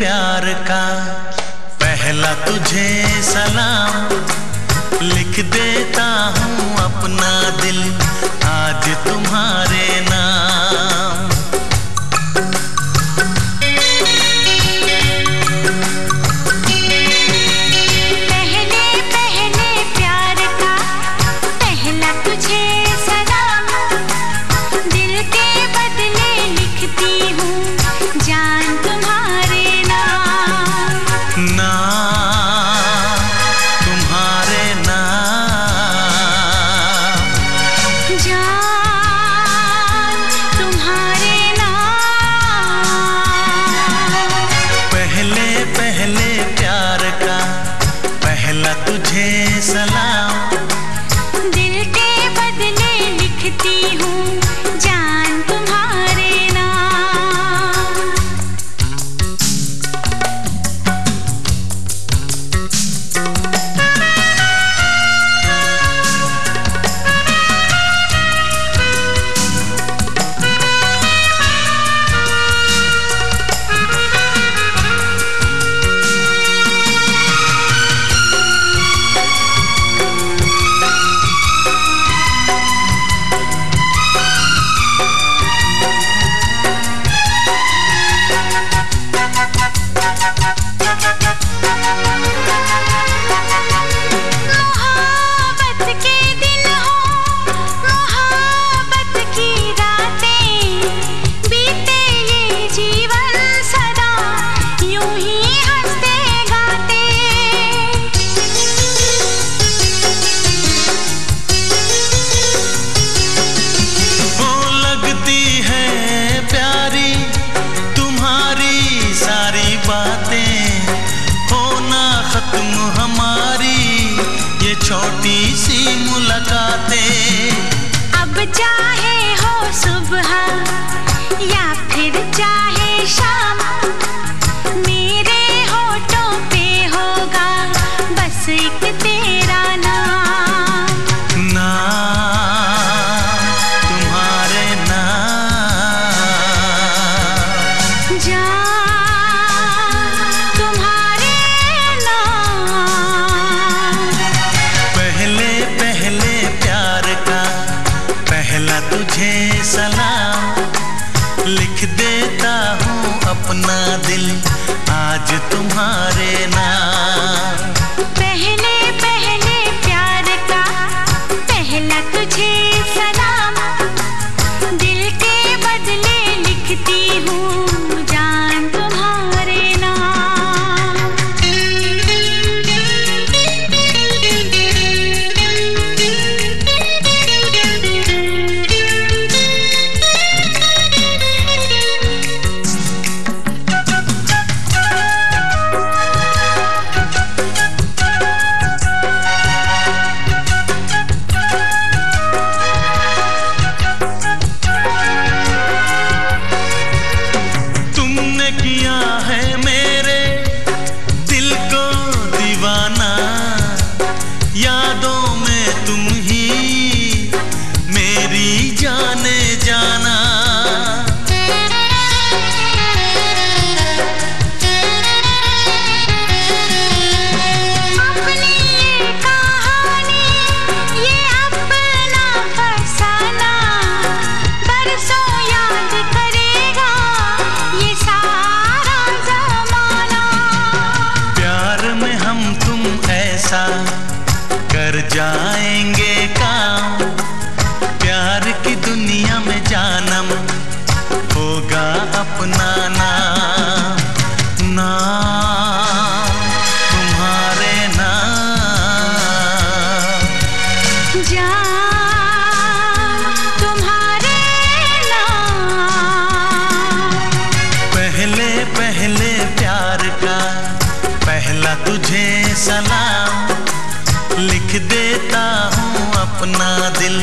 प्यार का पहला तुझे सलाम लिख दे। छोटी सी मुलाकातें। अब चाहे हो सुबह। यादों में प्यार की दुनिया में जानम होगा अपना नाम। ना तुम्हारे ना जा तुम्हारे ना पहले पहले प्यार का पहला तुझे सलाम लिख देता हूँ अपना दिल।